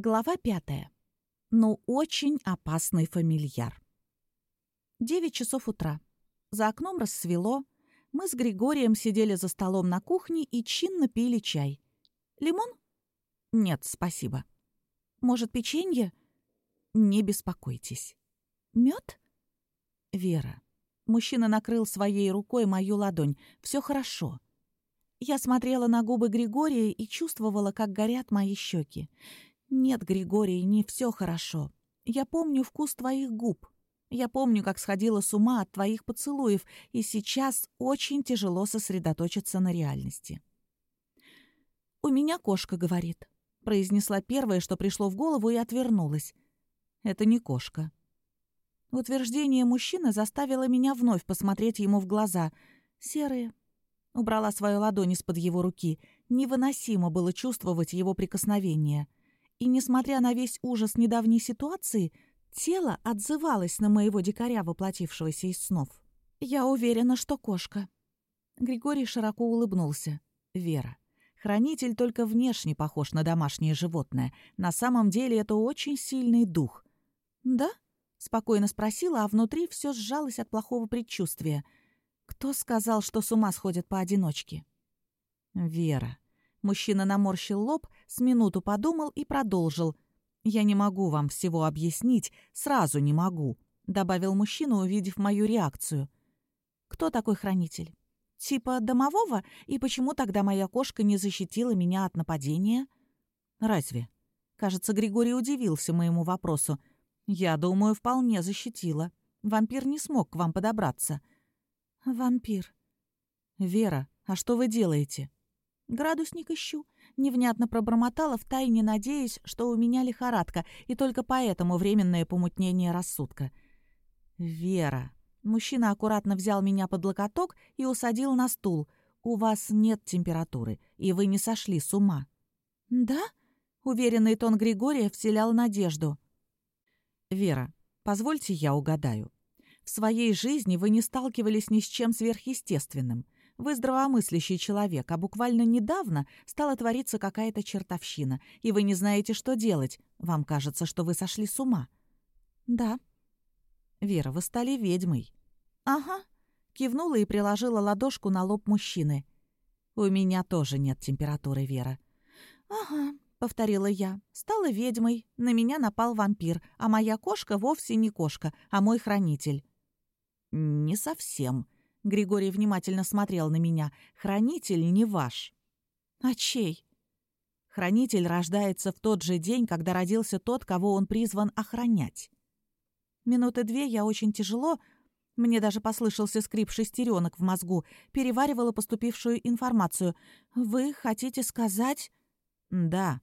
Глава пятая. Ну, очень опасный фамильяр. Девять часов утра. За окном рассвело. Мы с Григорием сидели за столом на кухне и чинно пили чай. Лимон? Нет, спасибо. Может, печенье? Не беспокойтесь. Мед? Вера. Мужчина накрыл своей рукой мою ладонь. Все хорошо. Я смотрела на губы Григория и чувствовала, как горят мои щеки. «Нет, Григорий, не все хорошо. Я помню вкус твоих губ. Я помню, как сходила с ума от твоих поцелуев, и сейчас очень тяжело сосредоточиться на реальности». «У меня кошка говорит», — произнесла первое, что пришло в голову, и отвернулась. «Это не кошка». Утверждение мужчины заставило меня вновь посмотреть ему в глаза. Серые. Убрала свою ладонь из-под его руки. Невыносимо было чувствовать его прикосновение — и, несмотря на весь ужас недавней ситуации, тело отзывалось на моего дикаря, воплотившегося из снов. «Я уверена, что кошка». Григорий широко улыбнулся. «Вера, хранитель только внешне похож на домашнее животное. На самом деле это очень сильный дух». «Да?» — спокойно спросила, а внутри все сжалось от плохого предчувствия. «Кто сказал, что с ума сходят поодиночке?» «Вера». Мужчина наморщил лоб, с минуту подумал и продолжил. «Я не могу вам всего объяснить, сразу не могу», — добавил мужчина, увидев мою реакцию. «Кто такой хранитель? Типа домового? И почему тогда моя кошка не защитила меня от нападения?» «Разве?» Кажется, Григорий удивился моему вопросу. «Я думаю, вполне защитила. Вампир не смог к вам подобраться». «Вампир». «Вера, а что вы делаете?» «Градусник ищу невнятно пробормотала, втайне надеясь, что у меня лихорадка, и только поэтому временное помутнение рассудка. «Вера». Мужчина аккуратно взял меня под локоток и усадил на стул. «У вас нет температуры, и вы не сошли с ума». «Да?» — уверенный тон Григория вселял надежду. «Вера, позвольте я угадаю. В своей жизни вы не сталкивались ни с чем сверхъестественным. Вы здравомыслящий человек, а буквально недавно стала твориться какая-то чертовщина, и вы не знаете, что делать. Вам кажется, что вы сошли с ума». «Да». «Вера, вы стали ведьмой». «Ага», — кивнула и приложила ладошку на лоб мужчины. «У меня тоже нет температуры, Вера». «Ага», — повторила я. «Стала ведьмой, на меня напал вампир, а моя кошка вовсе не кошка, а мой хранитель». «Не совсем», Григорий внимательно смотрел на меня. «Хранитель не ваш». «А чей?» Хранитель рождается в тот же день, когда родился тот, кого он призван охранять. Минуты две я очень тяжело, мне даже послышался скрип шестеренок в мозгу, переваривала поступившую информацию. «Вы хотите сказать...» «Да».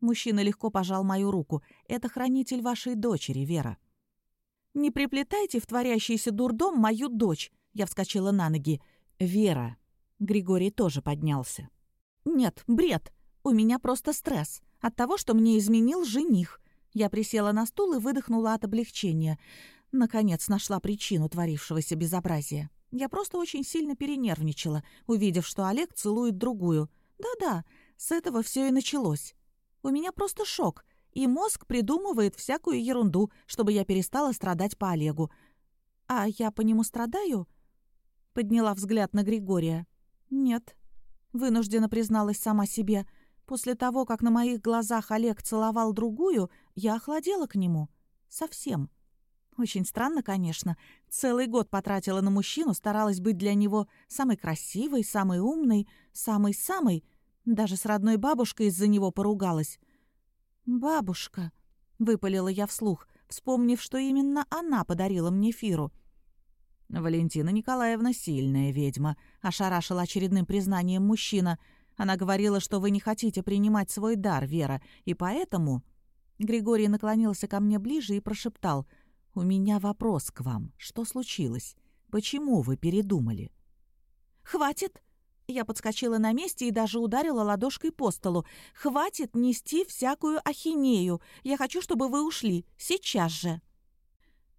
Мужчина легко пожал мою руку. «Это хранитель вашей дочери, Вера». «Не приплетайте в творящийся дурдом мою дочь. Я вскочила на ноги. «Вера». Григорий тоже поднялся. «Нет, бред. У меня просто стресс. От того, что мне изменил жених». Я присела на стул и выдохнула от облегчения. Наконец нашла причину творившегося безобразия. Я просто очень сильно перенервничала, увидев, что Олег целует другую. Да-да, с этого все и началось. У меня просто шок, и мозг придумывает всякую ерунду, чтобы я перестала страдать по Олегу. А я по нему страдаю? Подняла взгляд на Григория. «Нет», — вынужденно призналась сама себе. «После того, как на моих глазах Олег целовал другую, я охладела к нему. Совсем». Очень странно, конечно. Целый год потратила на мужчину, старалась быть для него самой красивой, самой умной, самой-самой. Даже с родной бабушкой из-за него поругалась. «Бабушка», — выпалила я вслух, вспомнив, что именно она подарила мне Фиру — «Валентина Николаевна сильная ведьма», — ошарашила очередным признанием мужчина. «Она говорила, что вы не хотите принимать свой дар, Вера, и поэтому...» Григорий наклонился ко мне ближе и прошептал. «У меня вопрос к вам. Что случилось? Почему вы передумали?» «Хватит!» Я подскочила на месте и даже ударила ладошкой по столу. «Хватит нести всякую ахинею. Я хочу, чтобы вы ушли. Сейчас же!»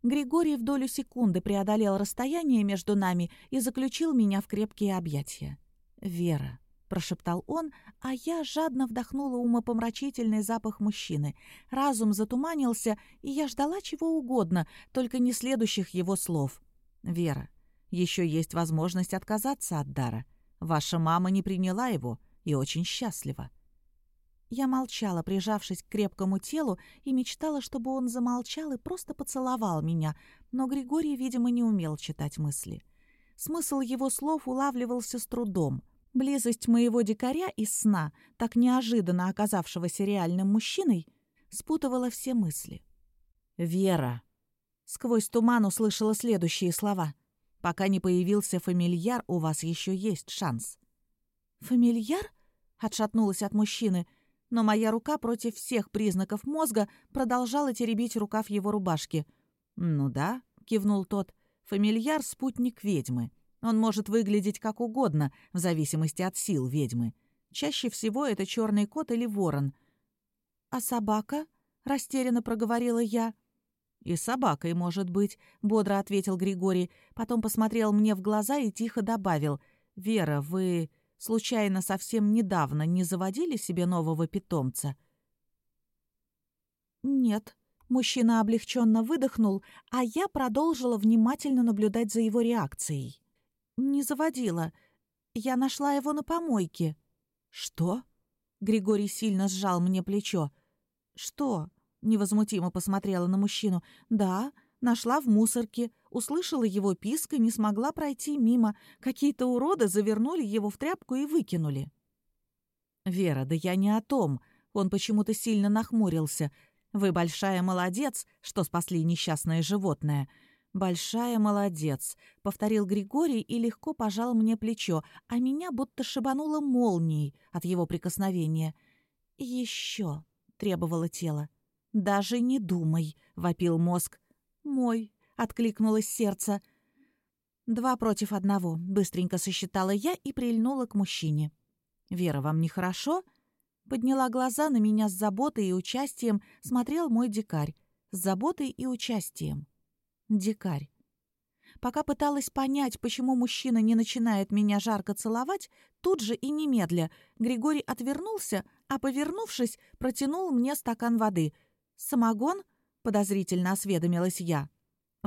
Григорий в долю секунды преодолел расстояние между нами и заключил меня в крепкие объятия. «Вера, — прошептал он, а я жадно вдохнула умопомрачительный запах мужчины. Разум затуманился, и я ждала чего угодно, только не следующих его слов. «Вера, еще есть возможность отказаться от дара. Ваша мама не приняла его и очень счастлива». Я молчала, прижавшись к крепкому телу, и мечтала, чтобы он замолчал и просто поцеловал меня, но Григорий, видимо, не умел читать мысли. Смысл его слов улавливался с трудом. Близость моего дикаря из сна, так неожиданно оказавшегося реальным мужчиной, спутывала все мысли. «Вера!» Сквозь туман услышала следующие слова. «Пока не появился фамильяр, у вас еще есть шанс». «Фамильяр?» — отшатнулась от мужчины, но моя рука против всех признаков мозга продолжала теребить рукав его рубашки. «Ну да», — кивнул тот, — «фамильяр — спутник ведьмы. Он может выглядеть как угодно, в зависимости от сил ведьмы. Чаще всего это черный кот или ворон. «А собака?» — растерянно проговорила я. «И собакой, может быть», — бодро ответил Григорий. Потом посмотрел мне в глаза и тихо добавил. «Вера, вы, случайно, совсем недавно не заводили себе нового питомца?» «Нет», Мужчина облегченно выдохнул, а я продолжила внимательно наблюдать за его реакцией. «Не заводила. Я нашла его на помойке». «Что?» Григорий сильно сжал мне плечо. «Что?» — невозмутимо посмотрела на мужчину. «Да, нашла в мусорке, услышала его писк и не смогла пройти мимо. Какие-то уроды завернули его в тряпку и выкинули». «Вера, да я не о том». Он почему-то сильно нахмурился. «Вы большая молодец, что спасли несчастное животное. «Большая молодец», — повторил Григорий и легко пожал мне плечо, а меня будто шибануло молнией от его прикосновения. «Еще», — требовало тело. «Даже не думай», — вопил мозг. «Мой», — откликнулось сердце. «Два против одного», — быстренько сосчитала я и прильнула к мужчине. «Вера, вам нехорошо?» Подняла глаза на меня с заботой и участием, смотрел мой дикарь. С заботой и участием. Дикарь. Пока пыталась понять, почему мужчина не начинает меня жарко целовать, тут же и немедля Григорий отвернулся, а, повернувшись, протянул мне стакан воды. «Самогон?» — подозрительно осведомилась я.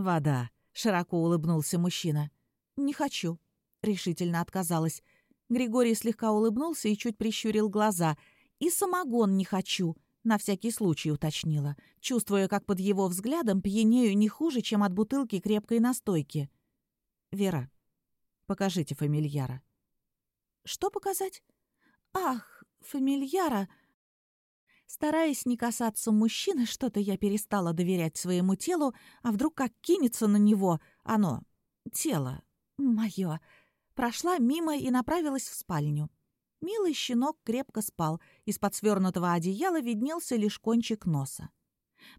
«Вода», — широко улыбнулся мужчина. «Не хочу», — решительно отказалась. Григорий слегка улыбнулся и чуть прищурил глаза. «И самогон не хочу», на всякий случай уточнила, чувствуя, как под его взглядом пьянею не хуже, чем от бутылки крепкой настойки. «Вера, покажите фамильяра». «Что показать?» «Ах, фамильяра!» Стараясь не касаться мужчины, что-то я перестала доверять своему телу, а вдруг как кинется на него оно, тело, мое, прошла мимо и направилась в спальню. Милый щенок крепко спал, из-под свернутого одеяла виднелся лишь кончик носа.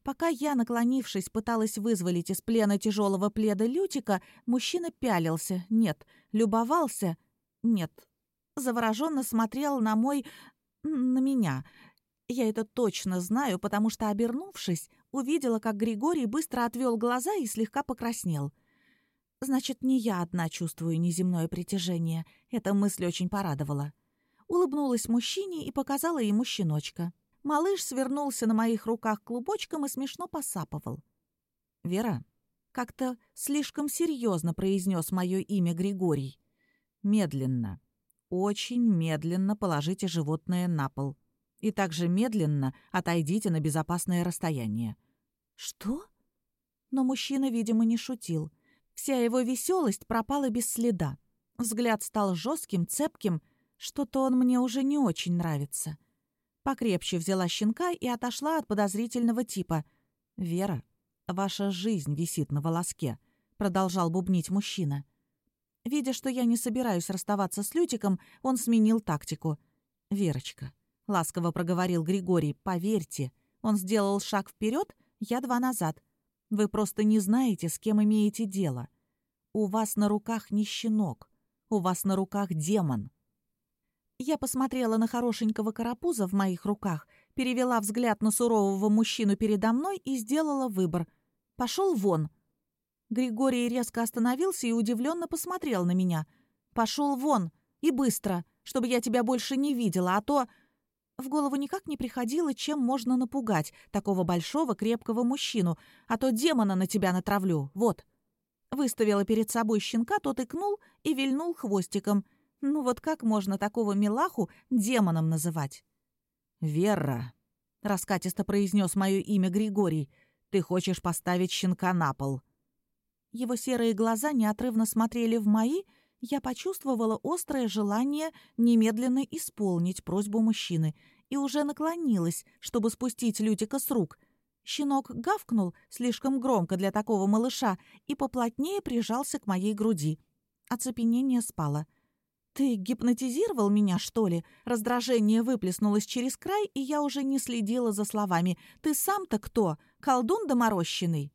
Пока я, наклонившись, пыталась вызволить из плена тяжелого пледа Лютика, мужчина пялился, нет, любовался, нет, завороженно смотрел на мой... на меня. Я это точно знаю, потому что, обернувшись, увидела, как Григорий быстро отвел глаза и слегка покраснел. Значит, не я одна чувствую неземное притяжение. Эта мысль очень порадовала улыбнулась мужчине и показала ему щеночка. Малыш свернулся на моих руках клубочком и смешно посапывал. «Вера, как-то слишком серьезно произнес мое имя Григорий. Медленно, очень медленно положите животное на пол. И также медленно отойдите на безопасное расстояние». «Что?» Но мужчина, видимо, не шутил. Вся его веселость пропала без следа. Взгляд стал жестким, цепким что-то он мне уже не очень нравится. Покрепче взяла щенка и отошла от подозрительного типа. «Вера, ваша жизнь висит на волоске», — продолжал бубнить мужчина. Видя, что я не собираюсь расставаться с Лютиком, он сменил тактику. «Верочка», — ласково проговорил Григорий, — «поверьте, он сделал шаг вперед, я два назад. Вы просто не знаете, с кем имеете дело. У вас на руках не щенок, у вас на руках демон». Я посмотрела на хорошенького карапуза в моих руках, перевела взгляд на сурового мужчину передо мной и сделала выбор. Пошел вон. Григорий резко остановился и удивленно посмотрел на меня. Пошел вон. И быстро. чтобы я тебя больше не видела, а то...» В голову никак не приходило, чем можно напугать такого большого крепкого мужчину, а то демона на тебя натравлю. Вот. Выставила перед собой щенка, тот икнул и вильнул хвостиком. Ну вот как можно такого милаху демоном называть? «Вера», — раскатисто произнес мое имя Григорий, — «ты хочешь поставить щенка на пол». Его серые глаза неотрывно смотрели в мои, я почувствовала острое желание немедленно исполнить просьбу мужчины и уже наклонилась, чтобы спустить Лютика с рук. Щенок гавкнул слишком громко для такого малыша и поплотнее прижался к моей груди. Оцепенение спало. «Ты гипнотизировал меня, что ли?» Раздражение выплеснулось через край, и я уже не следила за словами. «Ты сам-то кто? Колдун доморощенный?»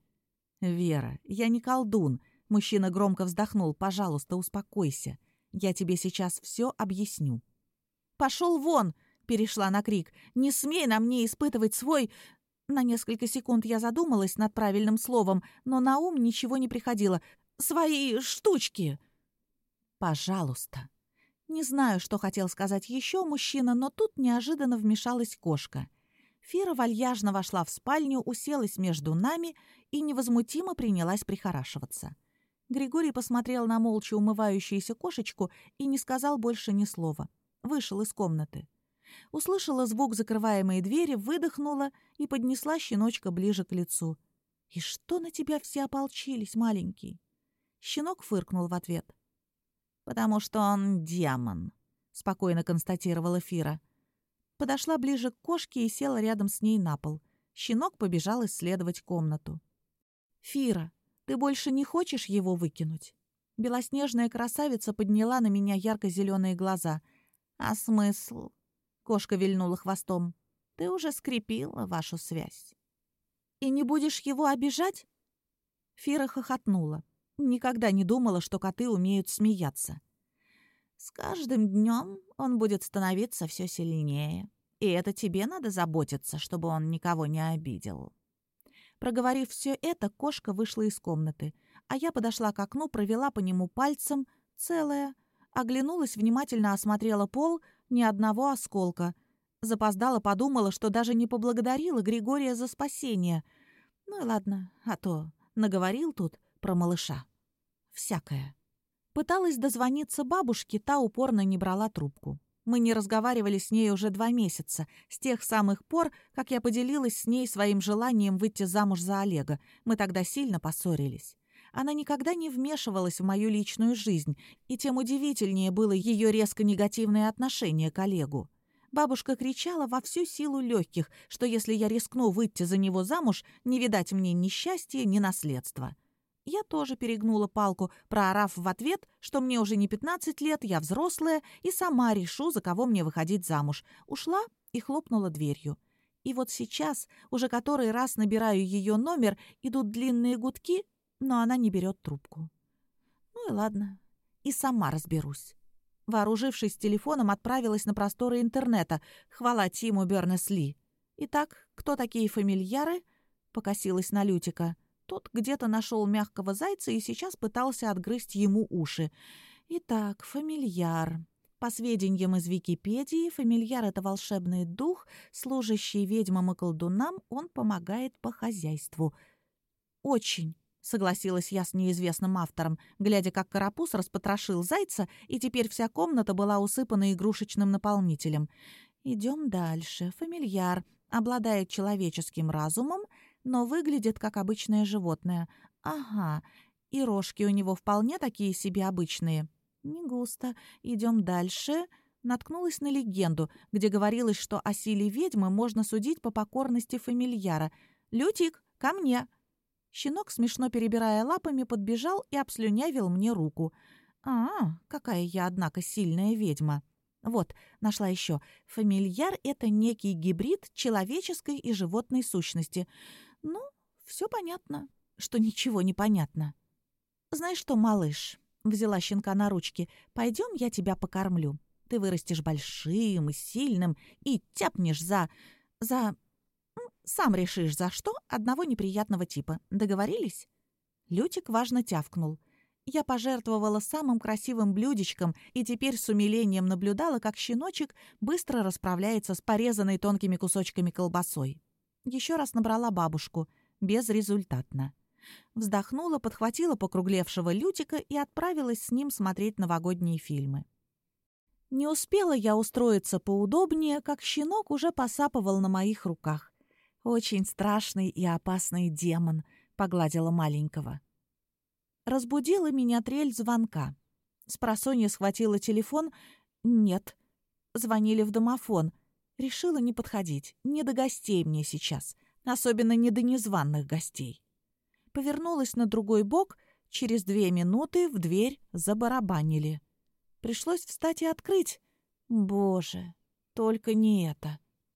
«Вера, я не колдун», Мужчина громко вздохнул. «Пожалуйста, успокойся. Я тебе сейчас все объясню». «Пошел вон!» — перешла на крик. «Не смей на мне испытывать свой...» На несколько секунд я задумалась над правильным словом, но на ум ничего не приходило. «Свои штучки!» «Пожалуйста!» Не знаю, что хотел сказать еще мужчина, но тут неожиданно вмешалась кошка. Фира вальяжно вошла в спальню, уселась между нами и невозмутимо принялась прихорашиваться. Григорий посмотрел на молча умывающуюся кошечку и не сказал больше ни слова. Вышел из комнаты. Услышала звук закрываемой двери, выдохнула и поднесла щеночка ближе к лицу. «И что на тебя все ополчились, маленький?» Щенок фыркнул в ответ. «Потому что он демон», — спокойно констатировала Фира. Подошла ближе к кошке и села рядом с ней на пол. Щенок побежал исследовать комнату. «Фира, ты больше не хочешь его выкинуть?» Белоснежная красавица подняла на меня ярко-зеленые глаза. «А смысл?» Кошка вильнула хвостом. «Ты уже скрепила вашу связь». «И не будешь его обижать?» Фира хохотнула. Никогда не думала, что коты умеют смеяться. «С каждым днем он будет становиться все сильнее. И это тебе надо заботиться, чтобы он никого не обидел». Проговорив все это, кошка вышла из комнаты, а я подошла к окну, провела по нему пальцем, целая, оглянулась, внимательно осмотрела пол, ни одного осколка. Запоздала, подумала, что даже не поблагодарила Григория за спасение. Ну и ладно, а то наговорил тут про малыша. Всякое. Пыталась дозвониться бабушке, та упорно не брала трубку. Мы не разговаривали с ней уже два месяца, с тех самых пор, как я поделилась с ней своим желанием выйти замуж за Олега. Мы тогда сильно поссорились. Она никогда не вмешивалась в мою личную жизнь, и тем удивительнее было ее резко негативное отношение к Олегу. Бабушка кричала во всю силу легких, что если я рискну выйти за него замуж, не видать мне ни счастья, ни наследства. Я тоже перегнула палку, проорав в ответ, что мне уже не 15 лет, я взрослая и сама решу, за кого мне выходить замуж. Ушла и хлопнула дверью. И вот сейчас, уже который раз набираю ее номер, идут длинные гудки, но она не берет трубку. Ну и ладно, и сама разберусь. Вооружившись телефоном, отправилась на просторы интернета. Хвала Тиму Бернес-Ли. Итак, кто такие фамильяры? Покосилась на Лютика. Тот где-то нашел мягкого зайца и сейчас пытался отгрызть ему уши. Итак, фамильяр. По сведениям из Википедии, фамильяр — это волшебный дух, служащий ведьмам и колдунам, он помогает по хозяйству. «Очень», — согласилась я с неизвестным автором, глядя, как карапуз распотрошил зайца, и теперь вся комната была усыпана игрушечным наполнителем. Идем дальше. Фамильяр обладает человеческим разумом, но выглядит как обычное животное. Ага, и рожки у него вполне такие себе обычные. Не густо. Идем дальше. Наткнулась на легенду, где говорилось, что о силе ведьмы можно судить по покорности фамильяра. «Лютик, ко мне!» Щенок, смешно перебирая лапами, подбежал и обслюнявил мне руку. «А, какая я, однако, сильная ведьма!» Вот, нашла еще. Фамильяр — это некий гибрид человеческой и животной сущности. Ну, все понятно, что ничего не понятно. Знаешь что, малыш, взяла щенка на ручки, пойдем, я тебя покормлю. Ты вырастешь большим и сильным и тяпнешь за... за... Сам решишь, за что одного неприятного типа. Договорились?» Лютик важно тявкнул. Я пожертвовала самым красивым блюдечком и теперь с умилением наблюдала, как щеночек быстро расправляется с порезанной тонкими кусочками колбасой. Еще раз набрала бабушку. Безрезультатно. Вздохнула, подхватила покруглевшего Лютика и отправилась с ним смотреть новогодние фильмы. Не успела я устроиться поудобнее, как щенок уже посапывал на моих руках. «Очень страшный и опасный демон», — погладила маленького. Разбудила меня трель звонка. Спросонья схватила телефон. Нет. Звонили в домофон. Решила не подходить. Не до гостей мне сейчас. Особенно не до незваных гостей. Повернулась на другой бок. Через две минуты в дверь забарабанили. Пришлось встать и открыть. Боже, только не это.